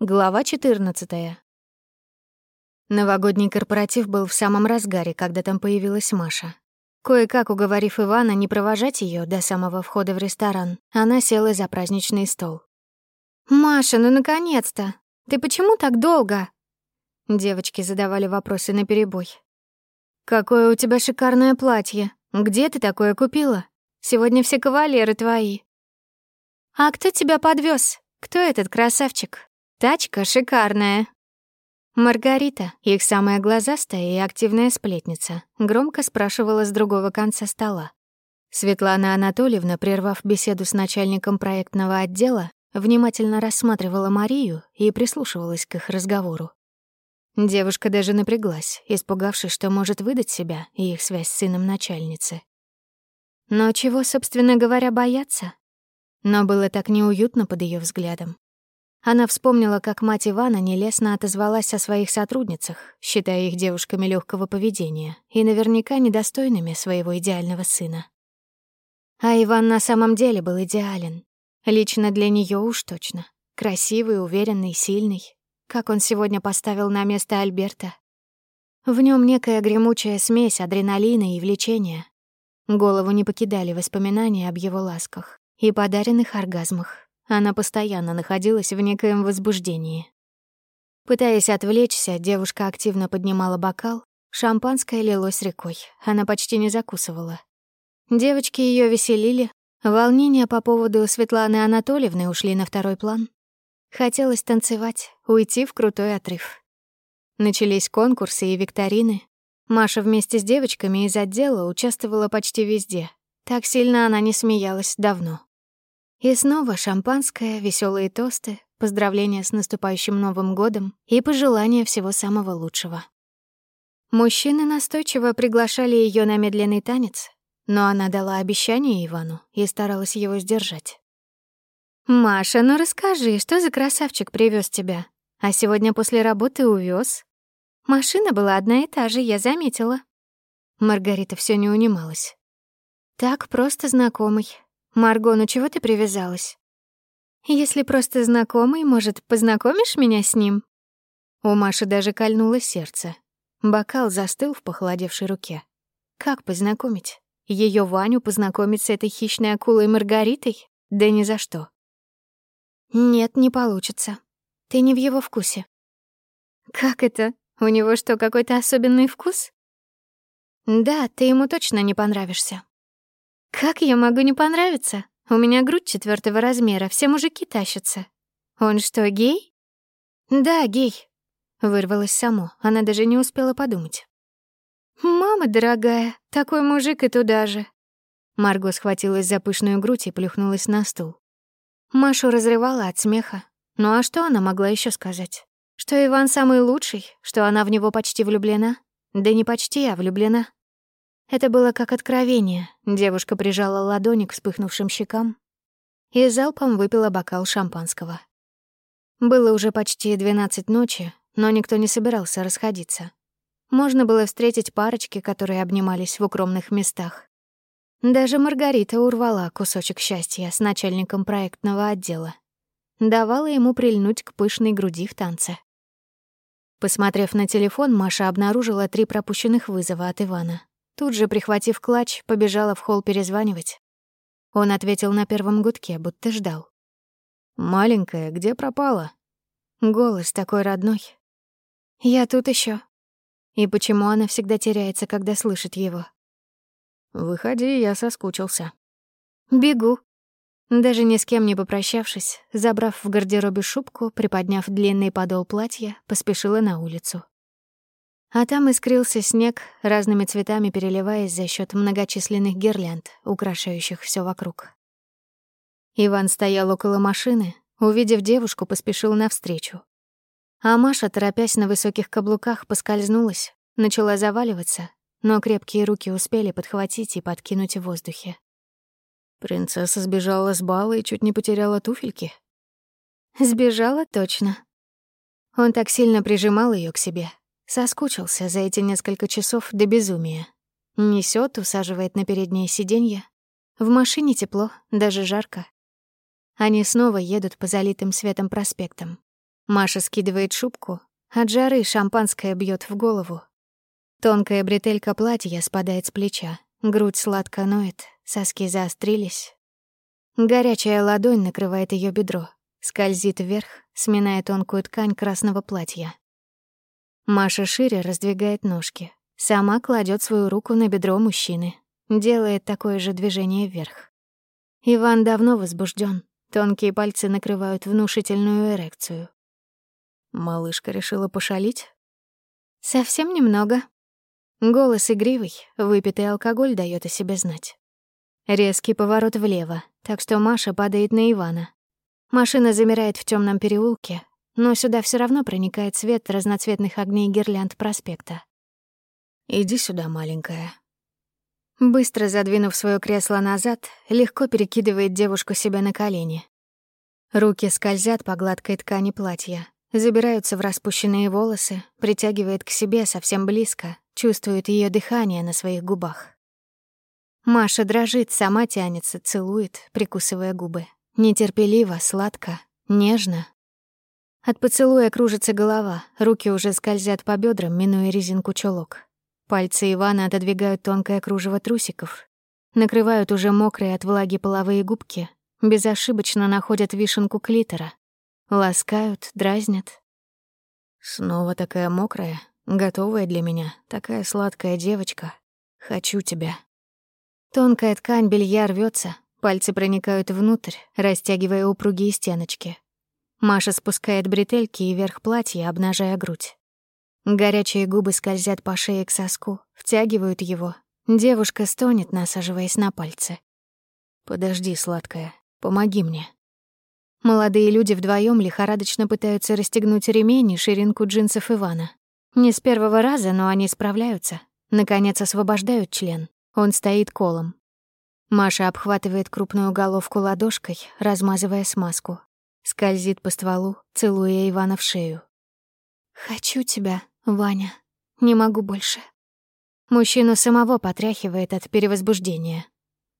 Глава 14. Новогодний корпоратив был в самом разгаре, когда там появилась Маша. Кое-как уговорив Ивана не провожать ее до самого входа в ресторан, она села за праздничный стол. «Маша, ну наконец-то! Ты почему так долго?» Девочки задавали вопросы наперебой. «Какое у тебя шикарное платье! Где ты такое купила? Сегодня все кавалеры твои». «А кто тебя подвез? Кто этот красавчик?» Тачка шикарная. Маргарита, их самая глазастая и активная сплетница, громко спрашивала с другого конца стола. Светлана Анатольевна, прервав беседу с начальником проектного отдела, внимательно рассматривала Марию и прислушивалась к их разговору. Девушка даже напряглась, испугавшись, что может выдать себя и их связь с сыном начальницы. Но чего, собственно говоря, бояться? Но было так неуютно под ее взглядом. Она вспомнила, как мать Ивана нелестно отозвалась о своих сотрудницах, считая их девушками легкого поведения и наверняка недостойными своего идеального сына. А Иван на самом деле был идеален. Лично для нее уж точно. Красивый, уверенный, сильный. Как он сегодня поставил на место Альберта. В нем некая гремучая смесь адреналина и влечения. Голову не покидали воспоминания об его ласках и подаренных оргазмах. Она постоянно находилась в некоем возбуждении. Пытаясь отвлечься, девушка активно поднимала бокал. Шампанское лилось рекой. Она почти не закусывала. Девочки ее веселили. Волнения по поводу Светланы Анатольевны ушли на второй план. Хотелось танцевать, уйти в крутой отрыв. Начались конкурсы и викторины. Маша вместе с девочками из отдела участвовала почти везде. Так сильно она не смеялась давно. И снова шампанское, веселые тосты, поздравления с наступающим Новым годом и пожелания всего самого лучшего. Мужчины настойчиво приглашали ее на медленный танец, но она дала обещание Ивану и старалась его сдержать. «Маша, ну расскажи, что за красавчик привез тебя? А сегодня после работы увез? Машина была одна и та же, я заметила». Маргарита все не унималась. «Так просто знакомый, «Марго, ну чего ты привязалась?» «Если просто знакомый, может, познакомишь меня с ним?» У Маши даже кольнуло сердце. Бокал застыл в похолодевшей руке. Как познакомить? Ее Ваню познакомить с этой хищной акулой Маргаритой? Да ни за что. Нет, не получится. Ты не в его вкусе. Как это? У него что, какой-то особенный вкус? Да, ты ему точно не понравишься. Как я могу не понравиться? У меня грудь четвертого размера, все мужики тащатся. Он что, гей? Да, гей. Вырвалось само, она даже не успела подумать. «Мама дорогая, такой мужик и туда же». Марго схватилась за пышную грудь и плюхнулась на стул. Машу разрывала от смеха. Ну а что она могла еще сказать? Что Иван самый лучший, что она в него почти влюблена? Да не почти, а влюблена. Это было как откровение. Девушка прижала ладони к вспыхнувшим щекам и залпом выпила бокал шампанского. Было уже почти двенадцать ночи, но никто не собирался расходиться. Можно было встретить парочки, которые обнимались в укромных местах. Даже Маргарита урвала кусочек счастья с начальником проектного отдела. Давала ему прильнуть к пышной груди в танце. Посмотрев на телефон, Маша обнаружила три пропущенных вызова от Ивана. Тут же, прихватив клатч, побежала в холл перезванивать. Он ответил на первом гудке, будто ждал. «Маленькая, где пропала?» Голос такой родной. «Я тут еще. И почему она всегда теряется, когда слышит его? «Выходи, я соскучился». «Бегу». Даже ни с кем не попрощавшись, забрав в гардеробе шубку, приподняв длинный подол платья, поспешила на улицу. А там искрился снег, разными цветами переливаясь за счет многочисленных гирлянд, украшающих все вокруг. Иван стоял около машины, увидев девушку, поспешил навстречу. А Маша, торопясь на высоких каблуках, поскользнулась, начала заваливаться, но крепкие руки успели подхватить и подкинуть в воздухе. Принцесса сбежала с бала и чуть не потеряла туфельки. Сбежала точно. Он так сильно прижимал ее к себе, Соскучился за эти несколько часов до безумия. Несёт, усаживает на переднее сиденье. В машине тепло, даже жарко. Они снова едут по залитым светом проспектам. Маша скидывает шубку. От жары шампанское бьет в голову. Тонкая бретелька платья спадает с плеча. Грудь сладко ноет, соски заострились. Горячая ладонь накрывает ее бедро, скользит вверх, сминая тонкую ткань красного платья. Маша шире раздвигает ножки, сама кладет свою руку на бедро мужчины, делает такое же движение вверх. Иван давно возбужден, тонкие пальцы накрывают внушительную эрекцию. Малышка решила пошалить? Совсем немного. Голос игривый, выпитый алкоголь дает о себе знать. Резкий поворот влево, так что Маша падает на Ивана. Машина замирает в темном переулке, но сюда все равно проникает свет разноцветных огней гирлянд проспекта. «Иди сюда, маленькая». Быстро задвинув свое кресло назад, легко перекидывает девушку себе на колени. Руки скользят по гладкой ткани платья, забираются в распущенные волосы, притягивает к себе совсем близко, чувствует ее дыхание на своих губах. Маша дрожит, сама тянется, целует, прикусывая губы. Нетерпеливо, сладко, нежно, от поцелуя кружится голова, руки уже скользят по бедрам, минуя резинку чулок. Пальцы Ивана отодвигают тонкое кружево трусиков, накрывают уже мокрые от влаги половые губки, безошибочно находят вишенку клитора, ласкают, дразнят. Снова такая мокрая, готовая для меня, такая сладкая девочка. Хочу тебя. Тонкая ткань белья рвется, пальцы проникают внутрь, растягивая упругие стеночки. Маша спускает бретельки и верх платья, обнажая грудь. Горячие губы скользят по шее к соску, втягивают его. Девушка стонет, насаживаясь на пальцы. «Подожди, сладкая, помоги мне». Молодые люди вдвоем лихорадочно пытаются расстегнуть ремень и ширинку джинсов Ивана. Не с первого раза, но они справляются. Наконец освобождают член. Он стоит колом. Маша обхватывает крупную головку ладошкой, размазывая смазку, Скользит по стволу, целуя Ивана в шею. «Хочу тебя, Ваня. Не могу больше». Мужчину самого потряхивает от перевозбуждения.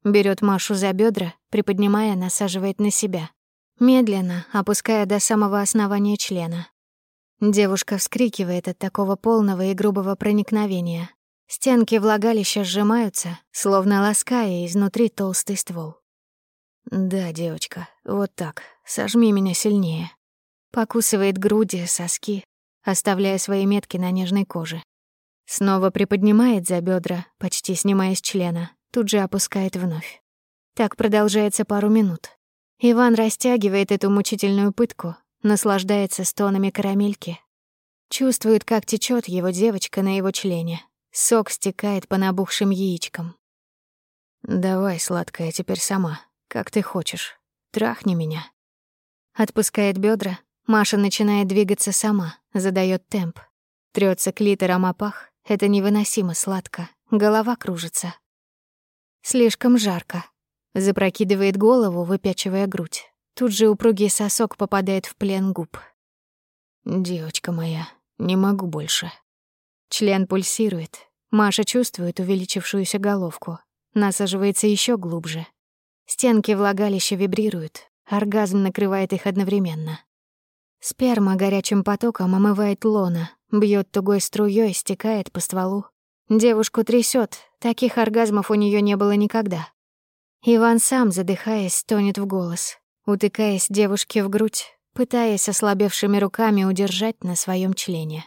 Берет Машу за бедра, приподнимая, насаживает на себя. Медленно, опуская до самого основания члена. Девушка вскрикивает от такого полного и грубого проникновения. Стенки влагалища сжимаются, словно лаская изнутри толстый ствол. «Да, девочка, вот так. Сожми меня сильнее». Покусывает груди, соски, оставляя свои метки на нежной коже. Снова приподнимает за бедра, почти снимая с члена, тут же опускает вновь. Так продолжается пару минут. Иван растягивает эту мучительную пытку, наслаждается стонами карамельки. Чувствует, как течет его девочка на его члене. Сок стекает по набухшим яичкам. «Давай, сладкая, теперь сама», как ты хочешь. Трахни меня. Отпускает бедра. Маша начинает двигаться сама, задает темп. Трется клитором о пах. Это невыносимо сладко. Голова кружится. Слишком жарко. Запрокидывает голову, выпячивая грудь. Тут же упругий сосок попадает в плен губ. «Девочка моя, не могу больше». Член пульсирует. Маша чувствует увеличившуюся головку. Насаживается еще глубже. Стенки влагалища вибрируют, оргазм накрывает их одновременно. Сперма горячим потоком омывает лона, бьет тугой струей, стекает по стволу. Девушку трясет, таких оргазмов у нее не было никогда. Иван сам, задыхаясь, стонет в голос, утыкаясь девушке в грудь, пытаясь ослабевшими руками удержать на своем члене.